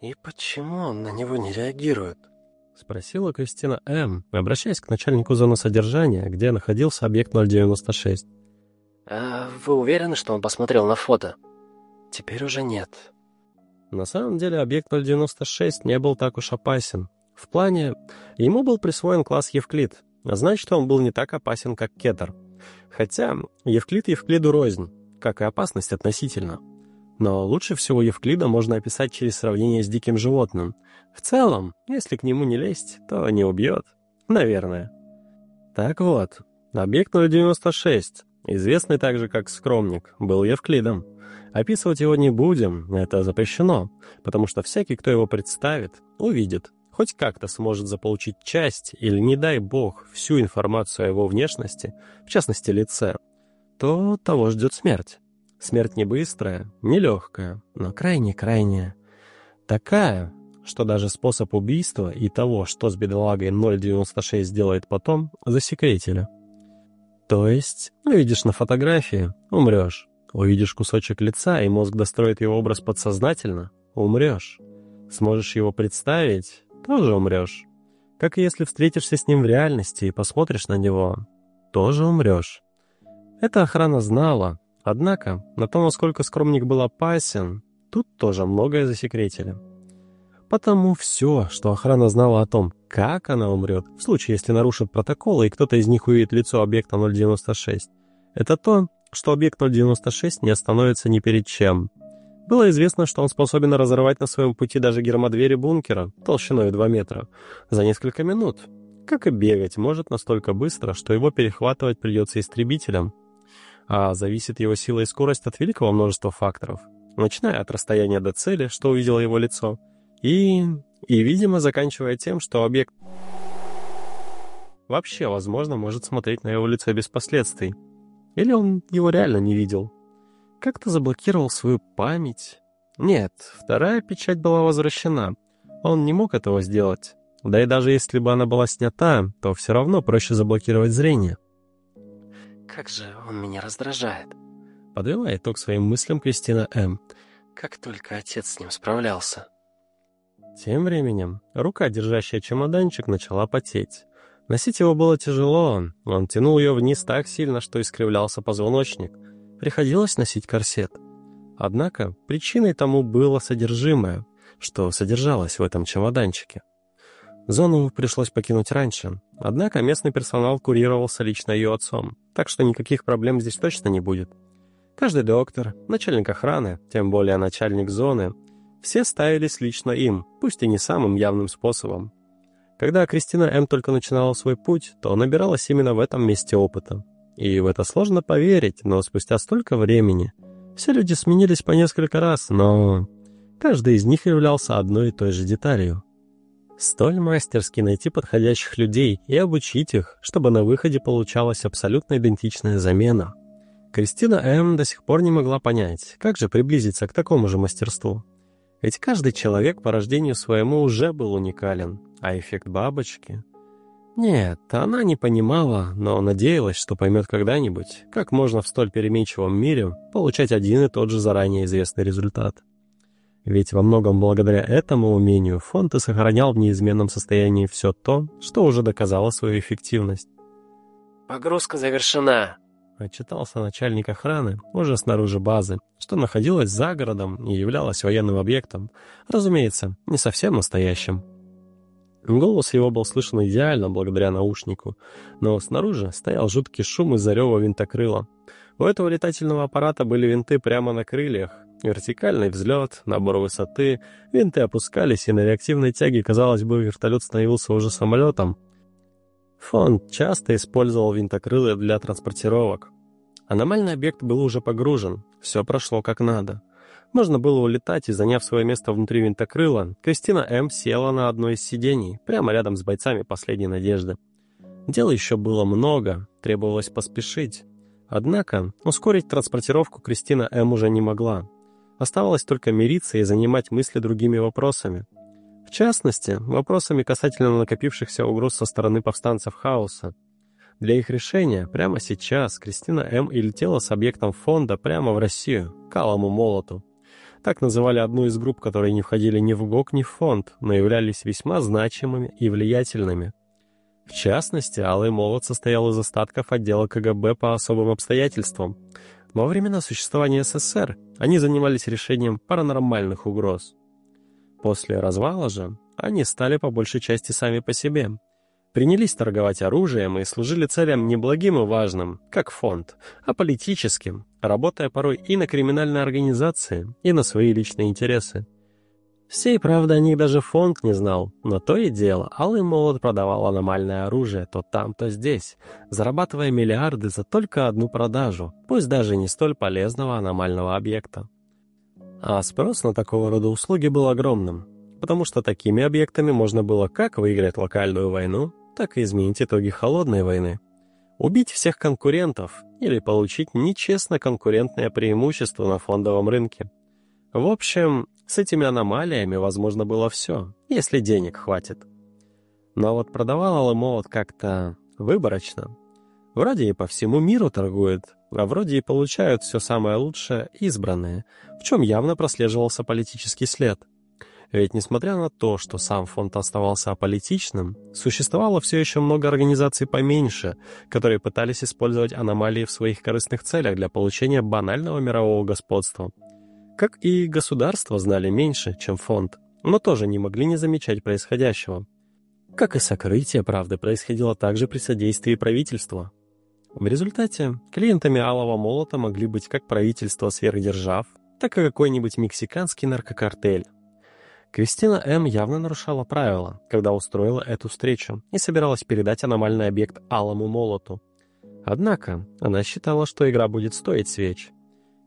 «И почему он на него не реагирует?» — спросила Кристина М., обращаясь к начальнику зоны содержания, где находился объект 096. «А вы уверены, что он посмотрел на фото?» «Теперь уже нет». На самом деле объект 096 не был так уж опасен. В плане, ему был присвоен класс Евклид, а значит, он был не так опасен, как Кетер. Хотя Евклид Евклиду рознь, как и опасность относительно. Но лучше всего Евклида можно описать через сравнение с диким животным. В целом, если к нему не лезть, то не убьет. Наверное. Так вот, объект 096, известный также как Скромник, был Евклидом. Описывать его не будем, это запрещено, потому что всякий, кто его представит, увидит, хоть как-то сможет заполучить часть или, не дай бог, всю информацию о его внешности, в частности лице, то того ждет смерть. Смерть не быстрая, не легкая, но крайне-крайняя. Такая, что даже способ убийства и того, что с бедолагой 096 делает потом, засекретили. То есть, увидишь на фотографии — умрешь. Увидишь кусочек лица, и мозг достроит его образ подсознательно — умрешь. Сможешь его представить — тоже умрешь. Как и если встретишься с ним в реальности и посмотришь на него — тоже умрешь. Эта охрана знала, Однако, на то, насколько скромник был опасен, тут тоже многое засекретили. Потому все, что охрана знала о том, как она умрет, в случае, если нарушат протоколы и кто-то из них увидит лицо объекта 096, это то, что объект 096 не остановится ни перед чем. Было известно, что он способен разорвать на своем пути даже гермодвери бункера толщиной в 2 метра за несколько минут. Как и бегать может настолько быстро, что его перехватывать придется истребителям, а зависит его сила и скорость от великого множества факторов, начиная от расстояния до цели, что увидело его лицо, и... и, видимо, заканчивая тем, что объект вообще, возможно, может смотреть на его лицо без последствий. Или он его реально не видел. Как-то заблокировал свою память. Нет, вторая печать была возвращена. Он не мог этого сделать. Да и даже если бы она была снята, то все равно проще заблокировать зрение. Как же он меня раздражает. Подвела итог своим мыслям Кристина М. Как только отец с ним справлялся. Тем временем рука, держащая чемоданчик, начала потеть. Носить его было тяжело, он тянул ее вниз так сильно, что искривлялся позвоночник. Приходилось носить корсет. Однако причиной тому было содержимое, что содержалось в этом чемоданчике. Зону пришлось покинуть раньше, однако местный персонал курировался лично ее отцом, так что никаких проблем здесь точно не будет. Каждый доктор, начальник охраны, тем более начальник зоны, все ставились лично им, пусть и не самым явным способом. Когда Кристина М. только начинала свой путь, то набиралась именно в этом месте опыта. И в это сложно поверить, но спустя столько времени все люди сменились по несколько раз, но каждый из них являлся одной и той же деталью — Столь мастерски найти подходящих людей и обучить их, чтобы на выходе получалась абсолютно идентичная замена. Кристина М. до сих пор не могла понять, как же приблизиться к такому же мастерству. Ведь каждый человек по рождению своему уже был уникален, а эффект бабочки... Нет, она не понимала, но надеялась, что поймет когда-нибудь, как можно в столь переменчивом мире получать один и тот же заранее известный результат. Ведь во многом благодаря этому умению фонд и сохранял в неизменном состоянии все то, что уже доказало свою эффективность. «Погрузка завершена», — отчитался начальник охраны уже снаружи базы, что находилась за городом и являлась военным объектом, разумеется, не совсем настоящим. Голос его был слышен идеально благодаря наушнику, но снаружи стоял жуткий шум из-за рева винтокрыла. У этого летательного аппарата были винты прямо на крыльях, Вертикальный взлет, набор высоты, винты опускались, и на реактивной тяге, казалось бы, вертолет становился уже самолетом. Фонд часто использовал винтокрылы для транспортировок. Аномальный объект был уже погружен, все прошло как надо. Можно было улетать, и, заняв свое место внутри винтокрыла, Кристина М. села на одно из сидений, прямо рядом с бойцами последней надежды. Дела еще было много, требовалось поспешить. Однако ускорить транспортировку Кристина М. уже не могла. Оставалось только мириться и занимать мысли другими вопросами. В частности, вопросами касательно накопившихся угроз со стороны повстанцев хаоса. Для их решения прямо сейчас Кристина М. и летела с объектом фонда прямо в Россию, к Алому Молоту. Так называли одну из групп, которые не входили ни в ГОК, ни в фонд, но являлись весьма значимыми и влиятельными. В частности, Алый Молот состоял из остатков отдела КГБ по особым обстоятельствам. Во времена существования СССР они занимались решением паранормальных угроз. После развала же они стали по большей части сами по себе. Принялись торговать оружием и служили целям не благим и важным, как фонд, а политическим, работая порой и на криминальные организации, и на свои личные интересы. Всей правды о них даже фонд не знал, но то и дело, Алый Молот продавал аномальное оружие то там, то здесь, зарабатывая миллиарды за только одну продажу, пусть даже не столь полезного аномального объекта. А спрос на такого рода услуги был огромным, потому что такими объектами можно было как выиграть локальную войну, так и изменить итоги холодной войны. Убить всех конкурентов или получить нечестно конкурентное преимущество на фондовом рынке. В общем, с этими аномалиями возможно было все, если денег хватит. Но вот продавал Алый Молот как-то выборочно. Вроде и по всему миру торгует, а вроде и получают все самое лучшее избранные, в чем явно прослеживался политический след. Ведь несмотря на то, что сам фонд оставался аполитичным, существовало все еще много организаций поменьше, которые пытались использовать аномалии в своих корыстных целях для получения банального мирового господства – как и государства знали меньше, чем фонд, но тоже не могли не замечать происходящего. Как и сокрытие правды происходило также при содействии правительства. В результате клиентами Алого Молота могли быть как правительство сверхдержав, так и какой-нибудь мексиканский наркокартель. Кристина М. явно нарушала правила, когда устроила эту встречу и собиралась передать аномальный объект Алому Молоту. Однако она считала, что игра будет стоить свеч –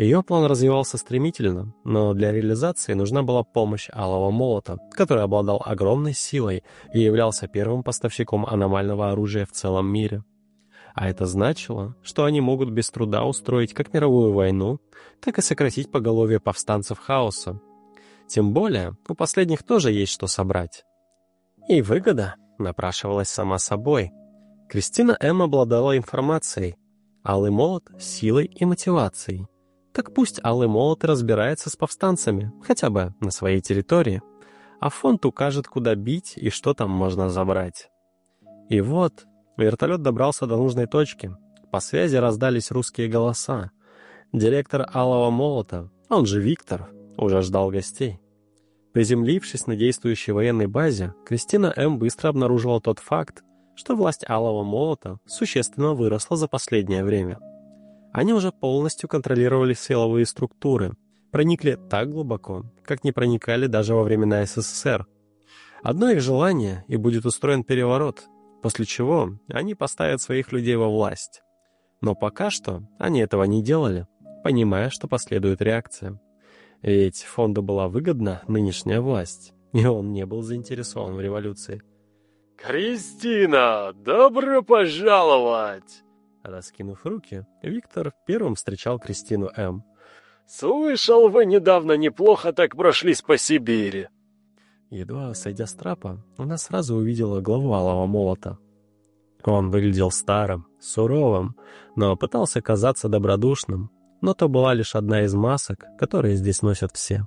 ее план развивался стремительно, но для реализации нужна была помощь Алого Молота, который обладал огромной силой и являлся первым поставщиком аномального оружия в целом мире. А это значило, что они могут без труда устроить как мировую войну, так и сократить поголовье повстанцев хаоса. Тем более, у последних тоже есть что собрать. И выгода напрашивалась сама собой. Кристина М. обладала информацией, Алый Молот — силой и мотивацией. Так пусть Алый Молот разбирается с повстанцами, хотя бы на своей территории, а фонд укажет, куда бить и что там можно забрать. И вот вертолет добрался до нужной точки. По связи раздались русские голоса. Директор Алого Молота, он же Виктор, уже ждал гостей. Приземлившись на действующей военной базе, Кристина М. быстро обнаружила тот факт, что власть Алого Молота существенно выросла за последнее время – они уже полностью контролировали силовые структуры, проникли так глубоко, как не проникали даже во времена СССР. Одно их желание, и будет устроен переворот, после чего они поставят своих людей во власть. Но пока что они этого не делали, понимая, что последует реакция. Ведь фонду была выгодна нынешняя власть, и он не был заинтересован в революции. «Кристина, добро пожаловать!» Раскинув руки, Виктор первым встречал Кристину М. «Слышал, вы недавно неплохо так прошлись по Сибири». Едва сойдя с трапа, она сразу увидела главу Алого Молота. Он выглядел старым, суровым, но пытался казаться добродушным, но то была лишь одна из масок, которые здесь носят все.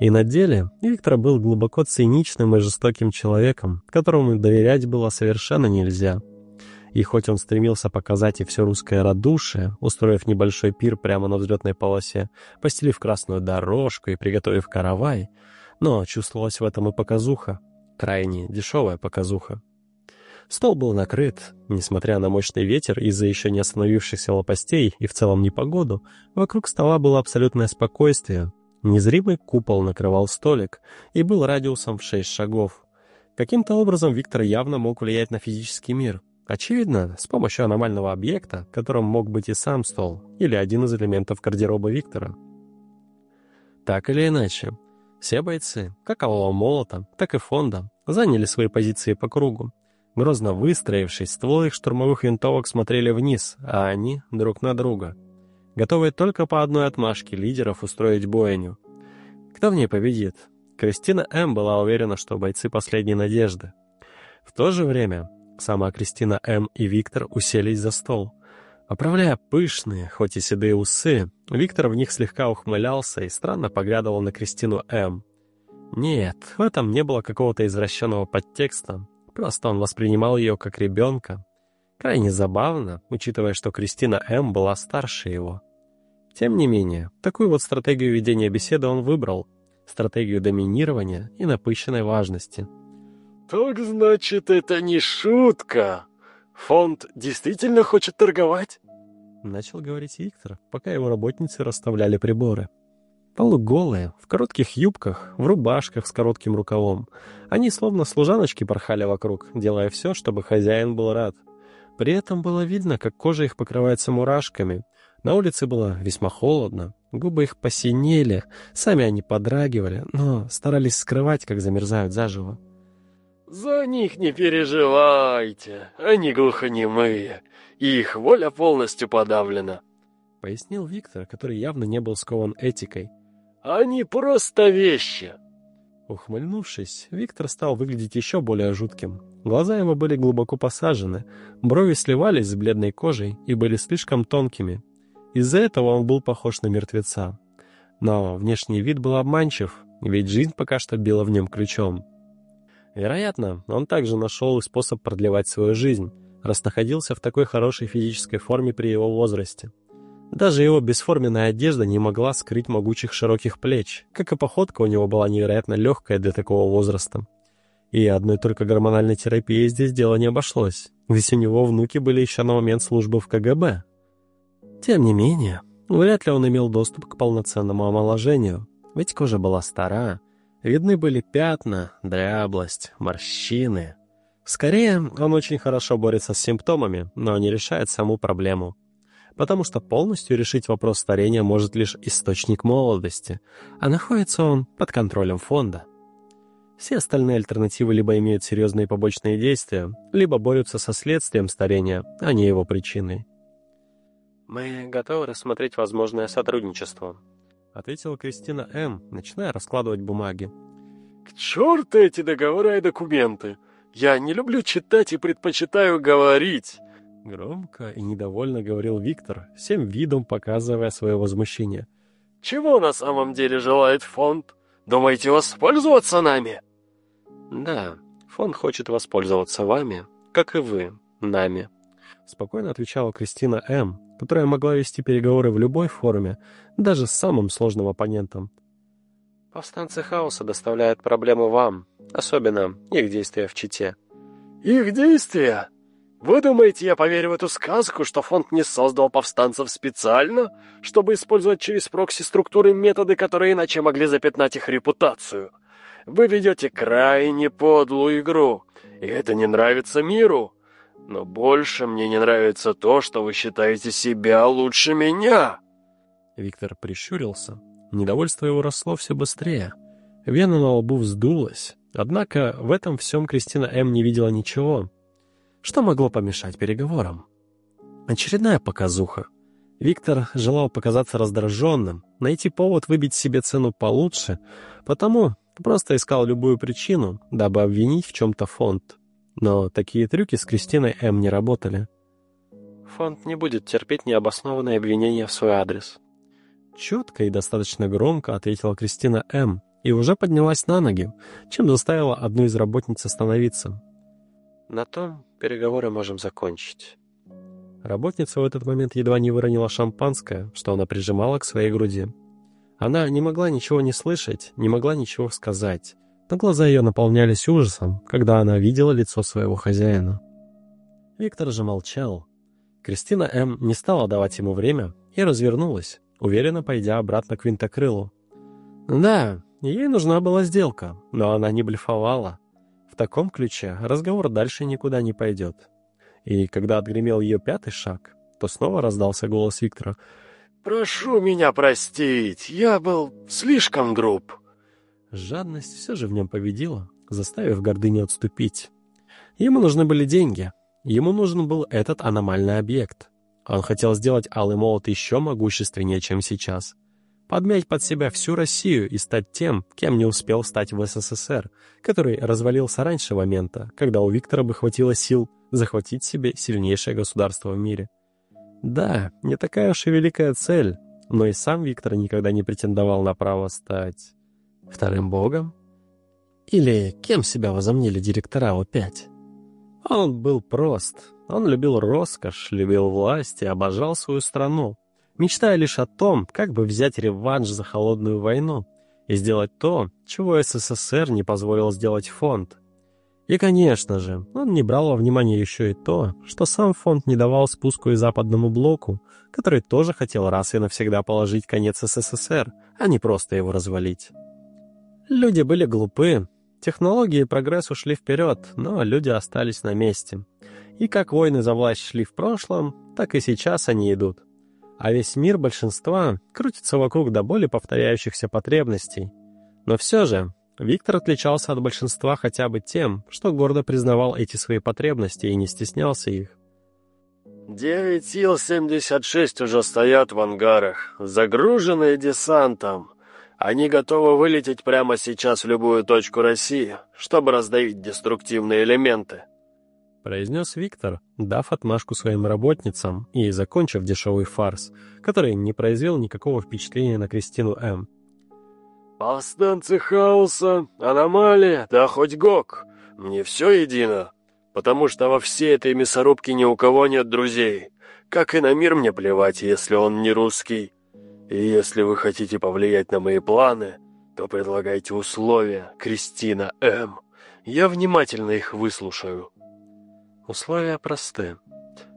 И на деле Виктор был глубоко циничным и жестоким человеком, которому доверять было совершенно нельзя. И хоть он стремился показать и все русское радушие, устроив небольшой пир прямо на взлетной полосе, постелив красную дорожку и приготовив каравай, но чувствовалась в этом и показуха, крайне дешевая показуха. Стол был накрыт, несмотря на мощный ветер из-за еще не остановившихся лопастей и в целом непогоду, вокруг стола было абсолютное спокойствие. Незримый купол накрывал столик и был радиусом в шесть шагов. Каким-то образом Виктор явно мог влиять на физический мир — Очевидно, с помощью аномального объекта, которым мог быть и сам стол, или один из элементов гардероба Виктора. Так или иначе, все бойцы, как Алого Молота, так и Фонда, заняли свои позиции по кругу. Грозно выстроившись, стволы их штурмовых винтовок смотрели вниз, а они — друг на друга. Готовые только по одной отмашке лидеров устроить бойню. Кто в ней победит? Кристина М. была уверена, что бойцы последней надежды. В то же время Сама Кристина М. и Виктор уселись за стол. Оправляя пышные, хоть и седые усы, Виктор в них слегка ухмылялся и странно поглядывал на Кристину М. Нет, в этом не было какого-то извращенного подтекста, просто он воспринимал ее как ребенка. Крайне забавно, учитывая, что Кристина М. была старше его. Тем не менее, такую вот стратегию ведения беседы он выбрал, стратегию доминирования и напыщенной важности. «Так значит, это не шутка!» Фонд действительно хочет торговать?» Начал говорить Виктор, пока его работницы расставляли приборы. Полуголые, в коротких юбках, в рубашках с коротким рукавом. Они словно служаночки порхали вокруг, делая все, чтобы хозяин был рад. При этом было видно, как кожа их покрывается мурашками. На улице было весьма холодно, губы их посинели, сами они подрагивали, но старались скрывать, как замерзают заживо. «За них не переживайте, они глухонемые, и их воля полностью подавлена», — пояснил Виктор, который явно не был скован этикой. «Они просто вещи». Ухмыльнувшись, Виктор стал выглядеть еще более жутким. Глаза его были глубоко посажены, брови сливались с бледной кожей и были слишком тонкими. Из-за этого он был похож на мертвеца. Но внешний вид был обманчив, ведь жизнь пока что била в нем ключом. Вероятно, он также нашел способ продлевать свою жизнь, раз находился в такой хорошей физической форме при его возрасте. Даже его бесформенная одежда не могла скрыть могучих широких плеч, как и походка у него была невероятно легкая для такого возраста. И одной только гормональной терапией здесь дело не обошлось, ведь у него внуки были еще на момент службы в КГБ. Тем не менее, вряд ли он имел доступ к полноценному омоложению, ведь кожа была стара, Видны были пятна, дряблость, морщины. Скорее, он очень хорошо борется с симптомами, но не решает саму проблему. Потому что полностью решить вопрос старения может лишь источник молодости, а находится он под контролем фонда. Все остальные альтернативы либо имеют серьезные побочные действия, либо борются со следствием старения, а не его причиной. «Мы готовы рассмотреть возможное сотрудничество», — ответила Кристина М., начиная раскладывать бумаги. «К черту эти договора и документы! Я не люблю читать и предпочитаю говорить!» Громко и недовольно говорил Виктор, всем видом показывая свое возмущение. «Чего на самом деле желает фонд? Думаете воспользоваться нами?» «Да, фонд хочет воспользоваться вами, как и вы, нами», — спокойно отвечала Кристина М., которая могла вести переговоры в любой форме, даже с самым сложным оппонентом. «Повстанцы хаоса доставляют проблемы вам, особенно их действия в Чите». «Их действия? Вы думаете, я поверю в эту сказку, что фонд не создал повстанцев специально, чтобы использовать через прокси-структуры методы, которые иначе могли запятнать их репутацию? Вы ведете крайне подлую игру, и это не нравится миру». Но больше мне не нравится то, что вы считаете себя лучше меня. Виктор прищурился. Недовольство его росло все быстрее. Вена на лбу вздулась. Однако в этом всем Кристина М. не видела ничего. Что могло помешать переговорам? Очередная показуха. Виктор желал показаться раздраженным, найти повод выбить себе цену получше, потому просто искал любую причину, дабы обвинить в чем-то фонд. Но такие трюки с Кристиной М. не работали. Фонд не будет терпеть необоснованные обвинения в свой адрес. Четко и достаточно громко ответила Кристина М. и уже поднялась на ноги, чем заставила одну из работниц остановиться. На том переговоры можем закончить. Работница в этот момент едва не выронила шампанское, что она прижимала к своей груди. Она не могла ничего не слышать, не могла ничего сказать, но глаза ее наполнялись ужасом, когда она видела лицо своего хозяина. Виктор же молчал. Кристина М. не стала давать ему время и развернулась, уверенно пойдя обратно к винтокрылу. Да, ей нужна была сделка, но она не блефовала. В таком ключе разговор дальше никуда не пойдет. И когда отгремел ее пятый шаг, то снова раздался голос Виктора. «Прошу меня простить, я был слишком груб». Жадность все же в нем победила, заставив гордыню отступить. Ему нужны были деньги. Ему нужен был этот аномальный объект. Он хотел сделать Алый Молот еще могущественнее, чем сейчас. Подмять под себя всю Россию и стать тем, кем не успел стать в СССР, который развалился раньше момента, когда у Виктора бы хватило сил захватить себе сильнейшее государство в мире. Да, не такая уж и великая цель, но и сам Виктор никогда не претендовал на право стать вторым богом. Или кем себя возомнили директора О5? Он был прост. Он любил роскошь, любил власть и обожал свою страну, мечтая лишь о том, как бы взять реванш за холодную войну и сделать то, чего СССР не позволил сделать фонд. И, конечно же, он не брал во внимание еще и то, что сам фонд не давал спуску и западному блоку, который тоже хотел раз и навсегда положить конец СССР, а не просто его развалить. Люди были глупы, технологии и прогресс ушли вперед, но люди остались на месте. И как войны за власть шли в прошлом, так и сейчас они идут. А весь мир большинства крутится вокруг до боли повторяющихся потребностей. Но все же Виктор отличался от большинства хотя бы тем, что гордо признавал эти свои потребности и не стеснялся их. «Девять Ил-76 уже стоят в ангарах, загруженные десантом. Они готовы вылететь прямо сейчас в любую точку России, чтобы раздавить деструктивные элементы», — произнес Виктор, дав отмашку своим работницам и закончив дешевый фарс, который не произвел никакого впечатления на Кристину М. «Повстанцы хаоса, аномалия, да хоть гок. Мне все едино, потому что во всей этой мясорубке ни у кого нет друзей. Как и на мир мне плевать, если он не русский. И если вы хотите повлиять на мои планы, то предлагайте условия, Кристина М. Я внимательно их выслушаю». Условия просты.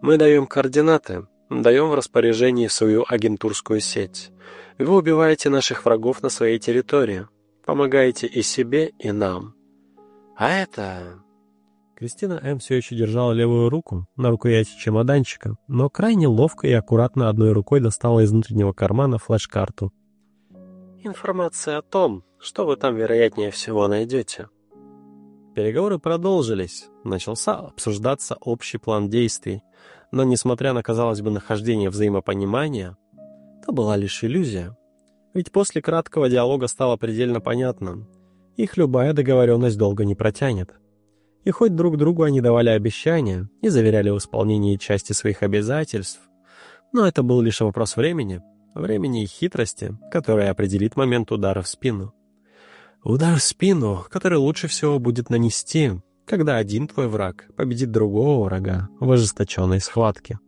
Мы даем координаты, даем в распоряжение свою агентурскую сеть. Вы убиваете наших врагов на своей территории, помогаете и себе, и нам. А это...» Кристина М. все еще держала левую руку на рукояти чемоданчика, но крайне ловко и аккуратно одной рукой достала из внутреннего кармана флеш-карту. «Информация о том, что вы там, вероятнее всего, найдете». Переговоры продолжились. Начался обсуждаться общий план действий. Но, несмотря на, казалось бы, нахождение взаимопонимания, это была лишь иллюзия. Ведь после краткого диалога стало предельно понятно, их любая договоренность долго не протянет. И хоть друг другу они давали обещания и заверяли в исполнении части своих обязательств, но это был лишь вопрос времени, времени и хитрости, которая определит момент удара в спину. Удар в спину, который лучше всего будет нанести, когда один твой враг победит другого врага в ожесточенной схватке.